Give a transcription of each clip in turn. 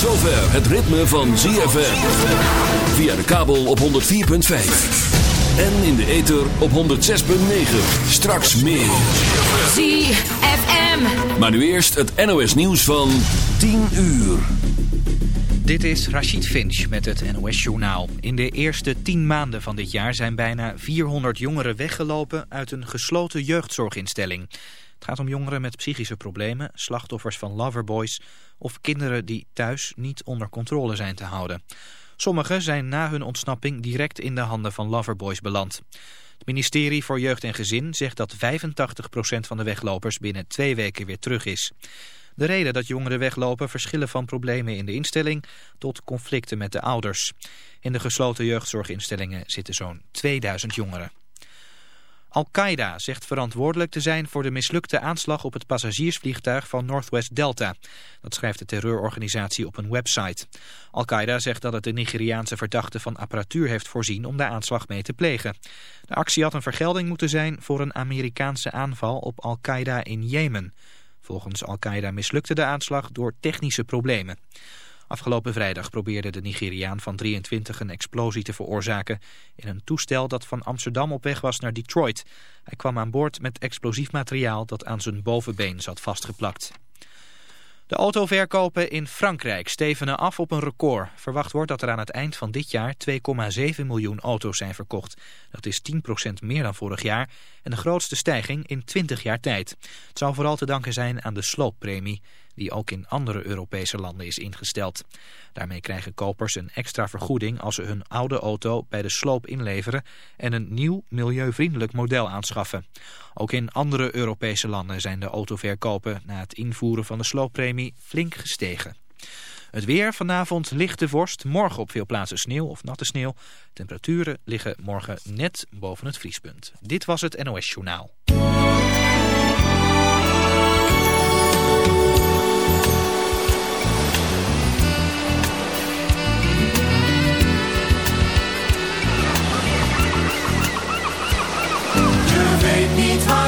zover het ritme van ZFM. Via de kabel op 104.5. En in de ether op 106.9. Straks meer. ZFM. Maar nu eerst het NOS nieuws van 10 uur. Dit is Rachid Finch met het NOS-journaal. In de eerste 10 maanden van dit jaar zijn bijna 400 jongeren weggelopen uit een gesloten jeugdzorginstelling. Het gaat om jongeren met psychische problemen, slachtoffers van loverboys of kinderen die thuis niet onder controle zijn te houden. Sommigen zijn na hun ontsnapping direct in de handen van loverboys beland. Het ministerie voor Jeugd en Gezin zegt dat 85% van de weglopers binnen twee weken weer terug is. De reden dat jongeren weglopen verschillen van problemen in de instelling tot conflicten met de ouders. In de gesloten jeugdzorginstellingen zitten zo'n 2000 jongeren. Al-Qaeda zegt verantwoordelijk te zijn voor de mislukte aanslag op het passagiersvliegtuig van Northwest Delta. Dat schrijft de terreurorganisatie op een website. Al-Qaeda zegt dat het de Nigeriaanse verdachte van apparatuur heeft voorzien om de aanslag mee te plegen. De actie had een vergelding moeten zijn voor een Amerikaanse aanval op Al-Qaeda in Jemen. Volgens Al-Qaeda mislukte de aanslag door technische problemen. Afgelopen vrijdag probeerde de Nigeriaan van 23 een explosie te veroorzaken in een toestel dat van Amsterdam op weg was naar Detroit. Hij kwam aan boord met explosief materiaal dat aan zijn bovenbeen zat vastgeplakt. De autoverkopen in Frankrijk stevenen af op een record. Verwacht wordt dat er aan het eind van dit jaar 2,7 miljoen auto's zijn verkocht. Dat is 10% meer dan vorig jaar en de grootste stijging in 20 jaar tijd. Het zou vooral te danken zijn aan de slooppremie die ook in andere Europese landen is ingesteld. Daarmee krijgen kopers een extra vergoeding als ze hun oude auto bij de sloop inleveren en een nieuw milieuvriendelijk model aanschaffen. Ook in andere Europese landen zijn de autoverkopen na het invoeren van de slooppremie flink gestegen. Het weer vanavond lichte vorst, morgen op veel plaatsen sneeuw of natte sneeuw. Temperaturen liggen morgen net boven het vriespunt. Dit was het NOS Journaal.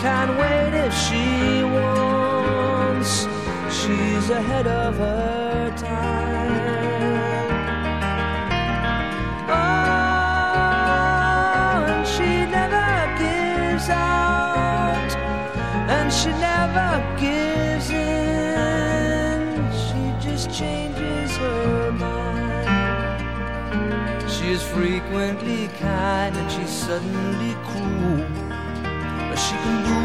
Can wait if she wants. She's ahead of her time. Oh, and she never gives out, and she never gives in. She just changes her mind. She is frequently kind and she's suddenly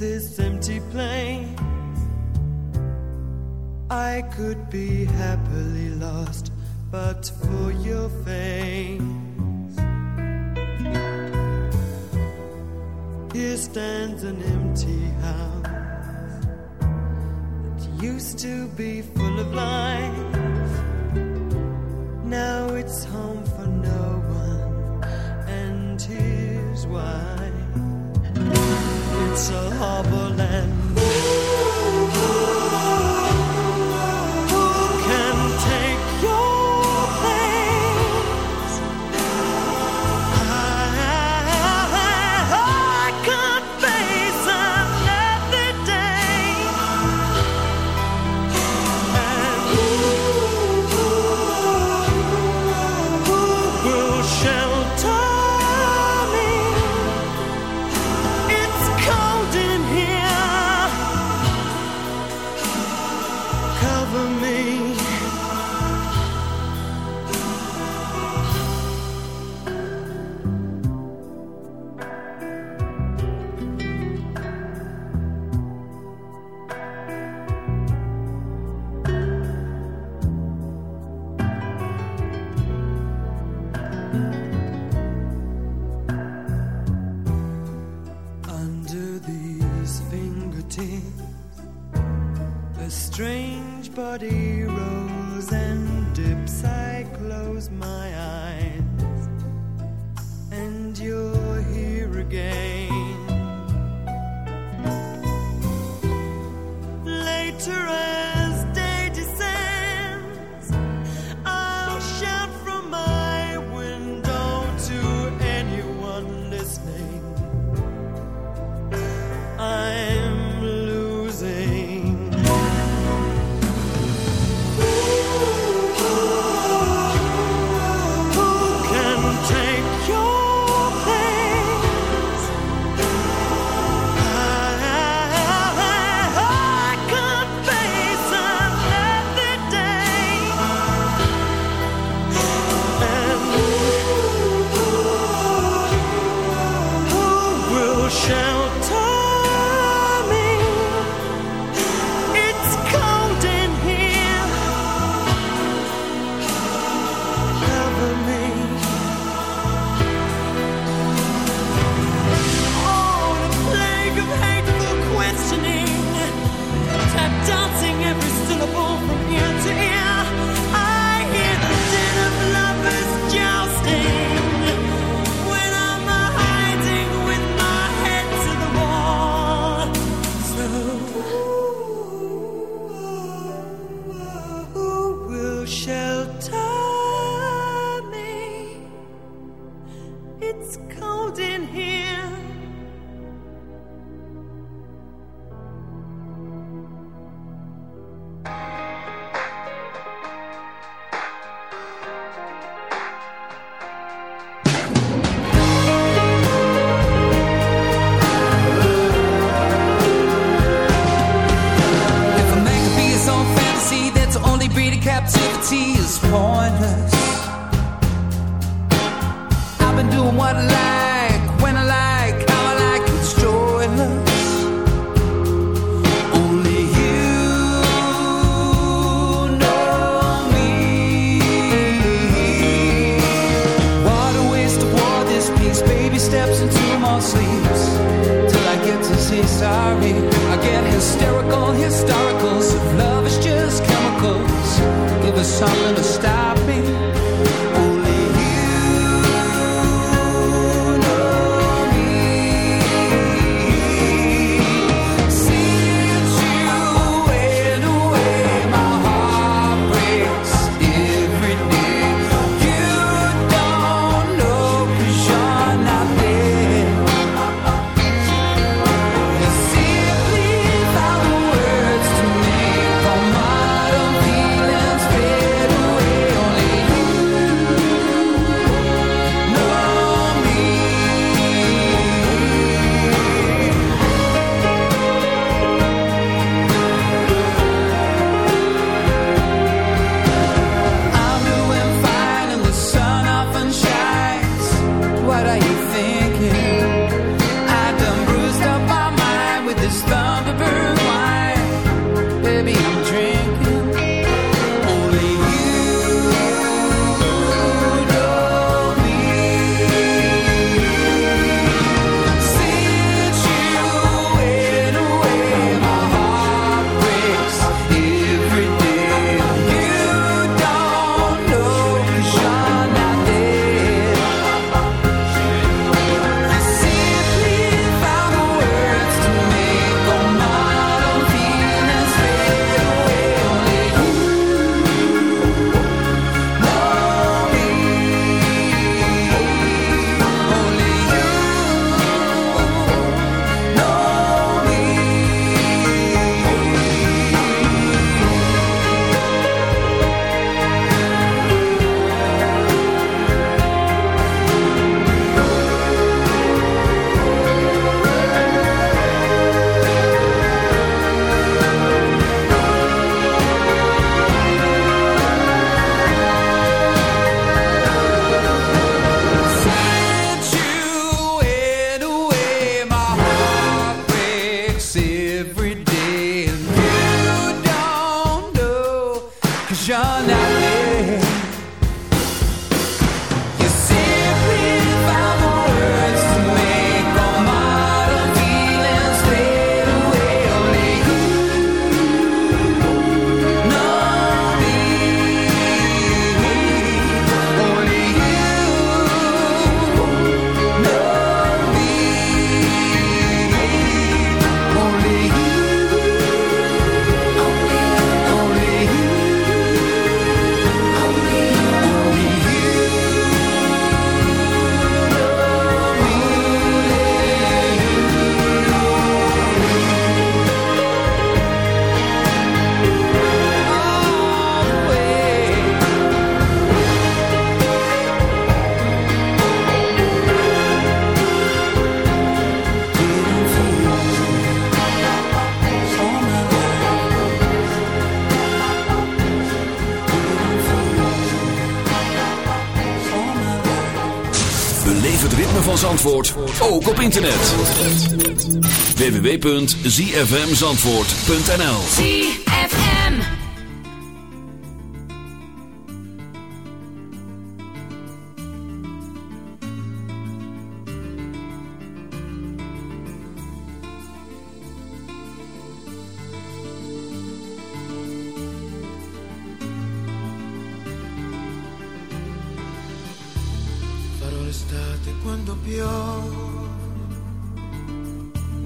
this empty plain? I could be happily lost, but for your fame. Here stands an empty house that used to be full of life. Now it's home for no one, and here's why. It's all harbor. Internet. www.zfmzandvoort.nl ZFM. Farò l'estate quando piove,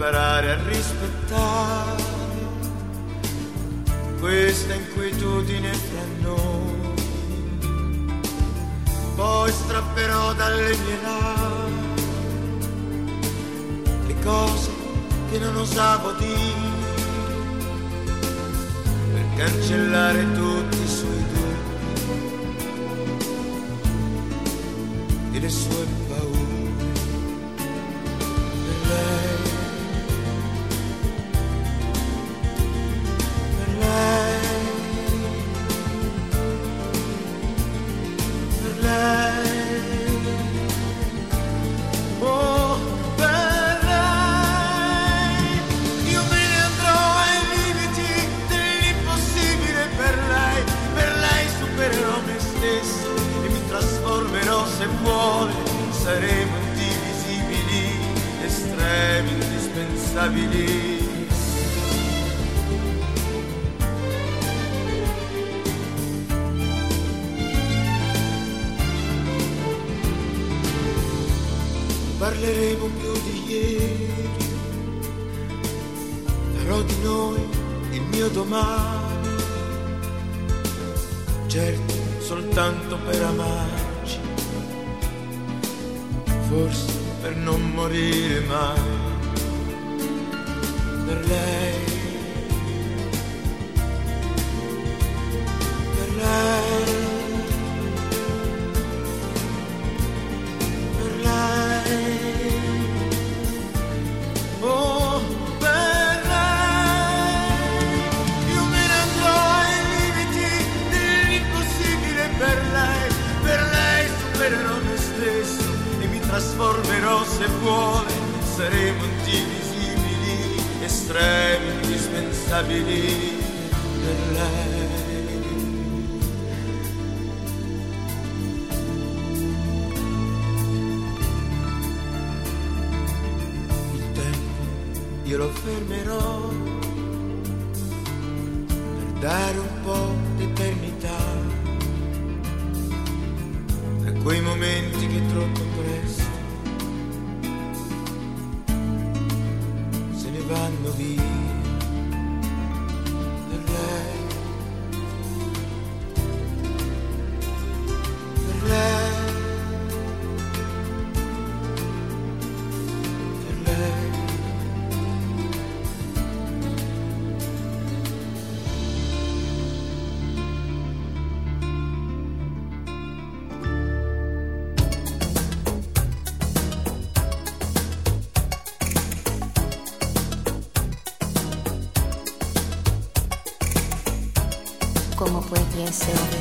imparare a rispettare questa inquietudine fra noi. Poi strapperò dalle mie labbra le cose che non osavo dire per cancellare tutti i suoi dubbi e le sue como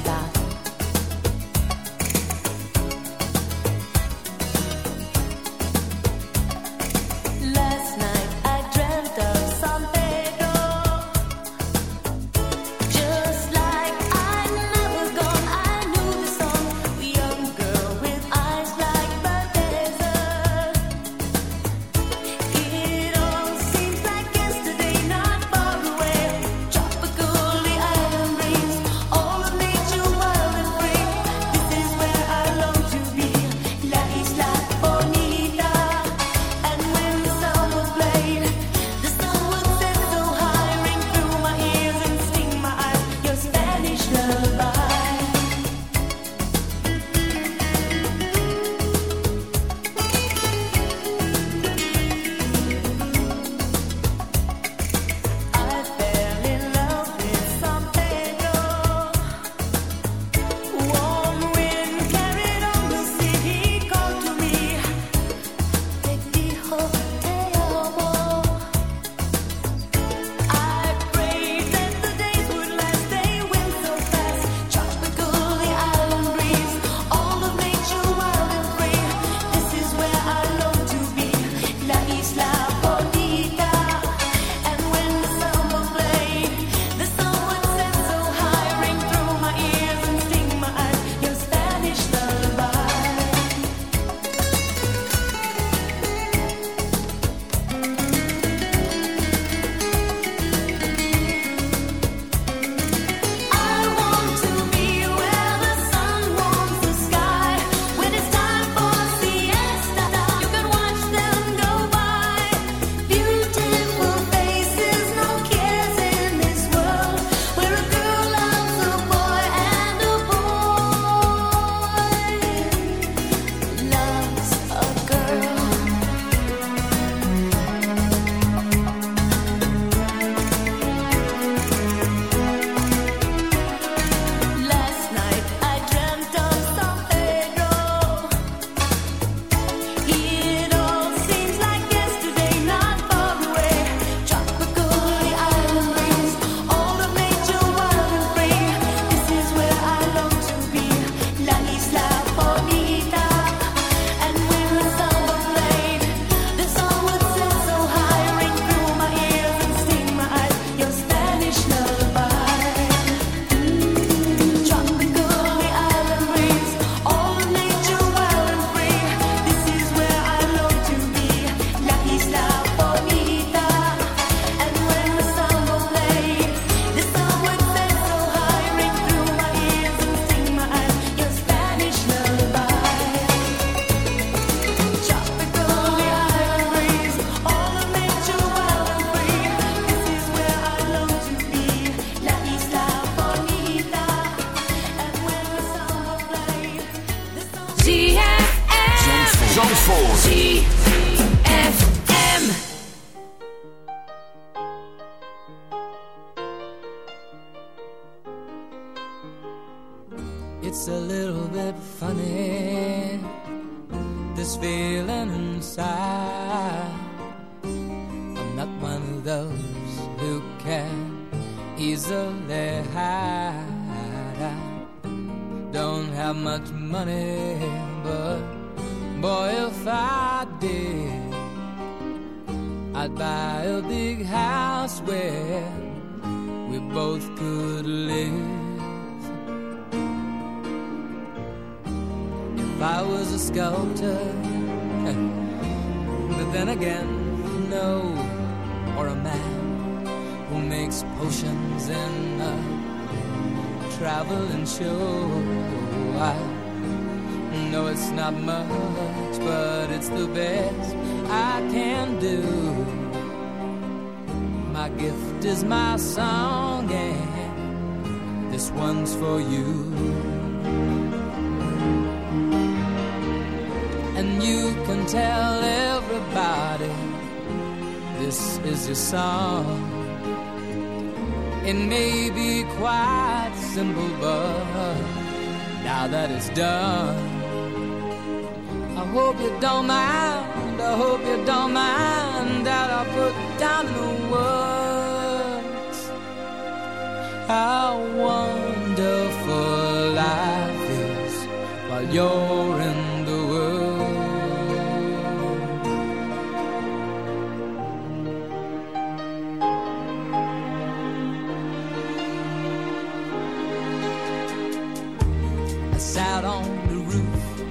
I sat on the roof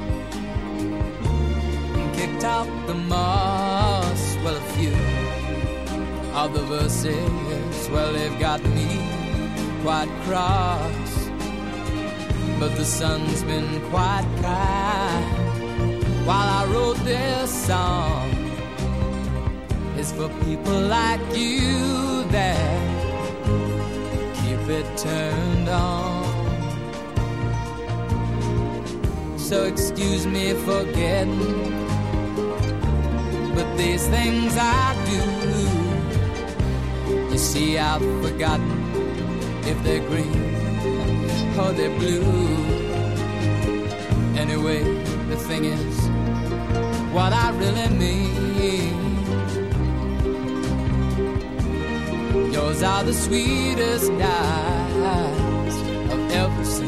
and kicked out the moss. Well, a few of the verses, well, they've got me quite cross. But the sun's been quite kind while I wrote this song. It's for people like you that keep it turned on. So excuse me for getting, but these things I do. You see, I've forgotten if they're green or they're blue. Anyway, the thing is, what I really mean. Yours are the sweetest eyes I've ever seen.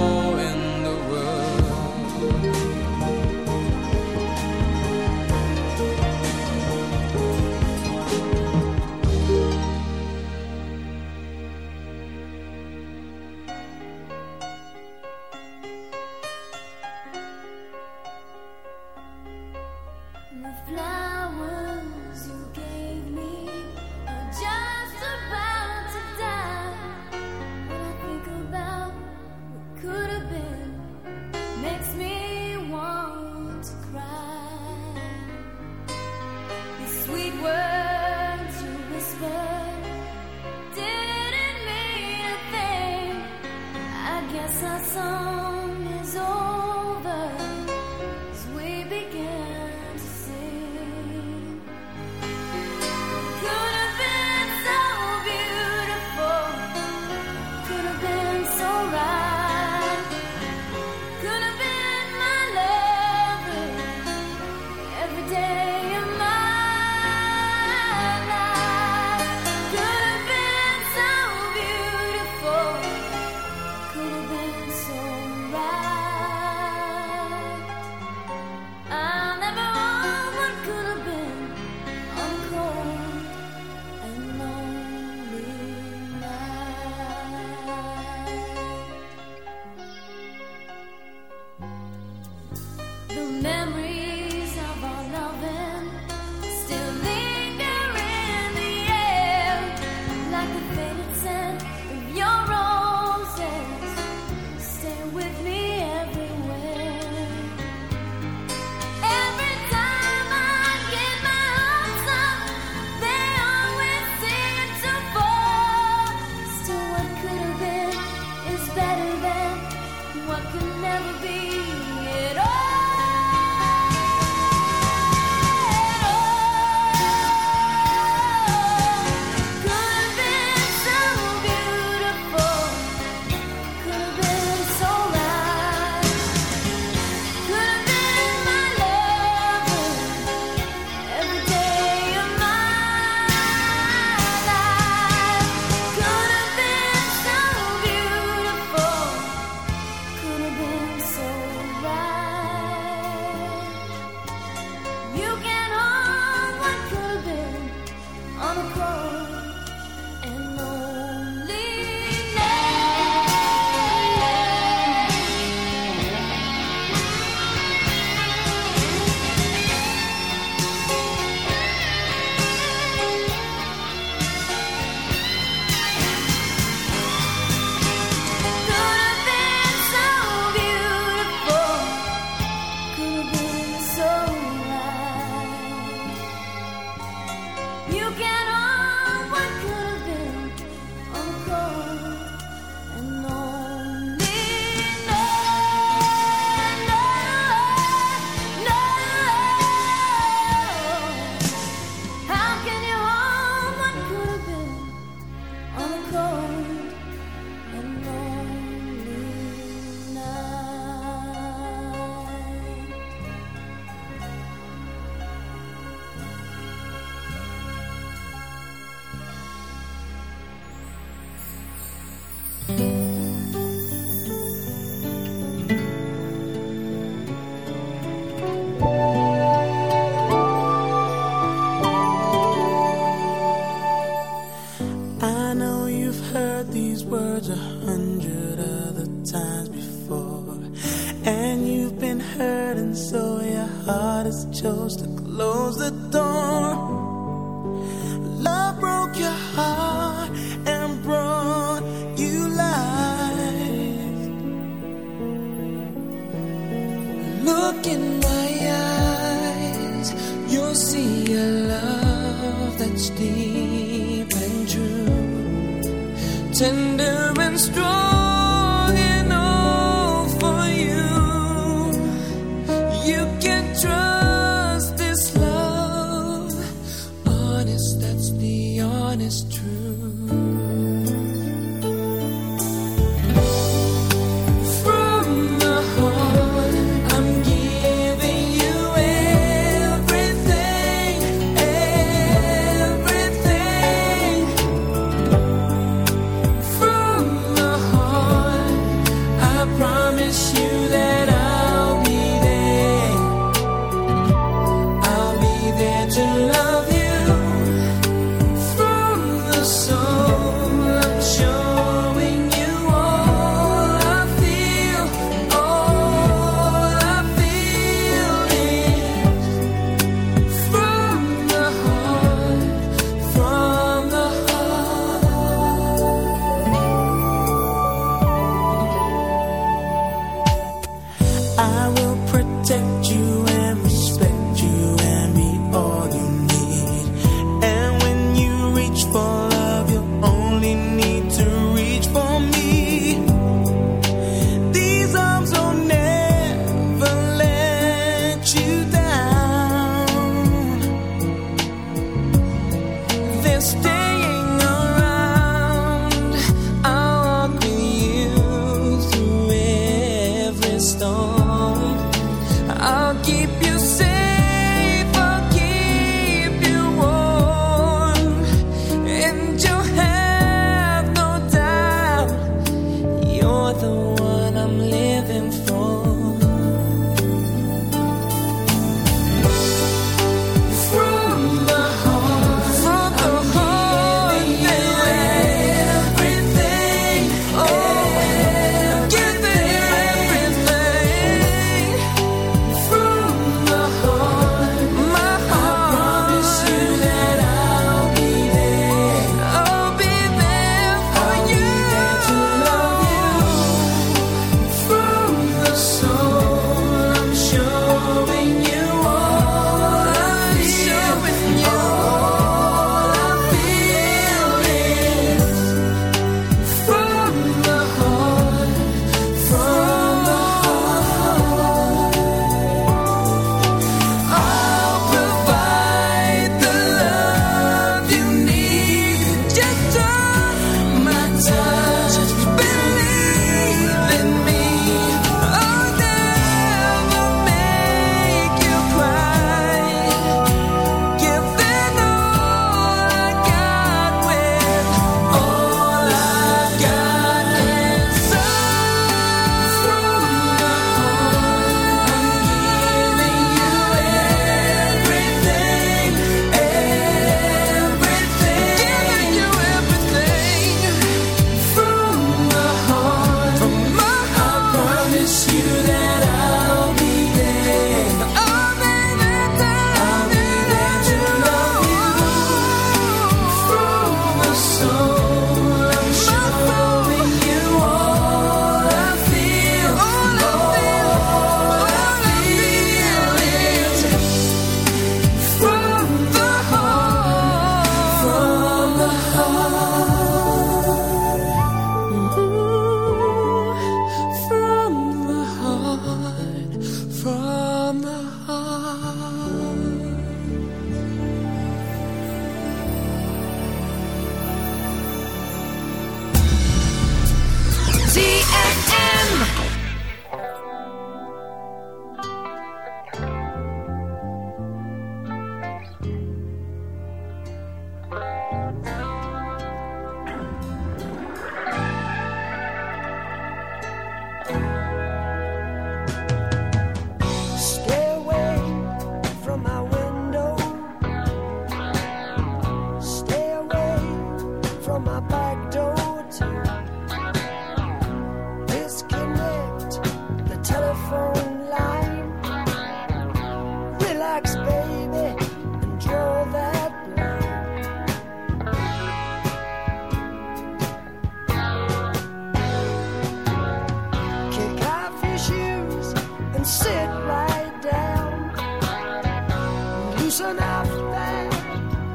loosen up that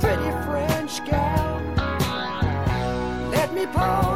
pretty French gal. Let me pour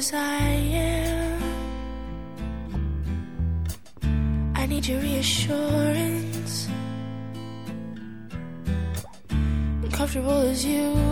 As I am. I need your reassurance. Comfortable as you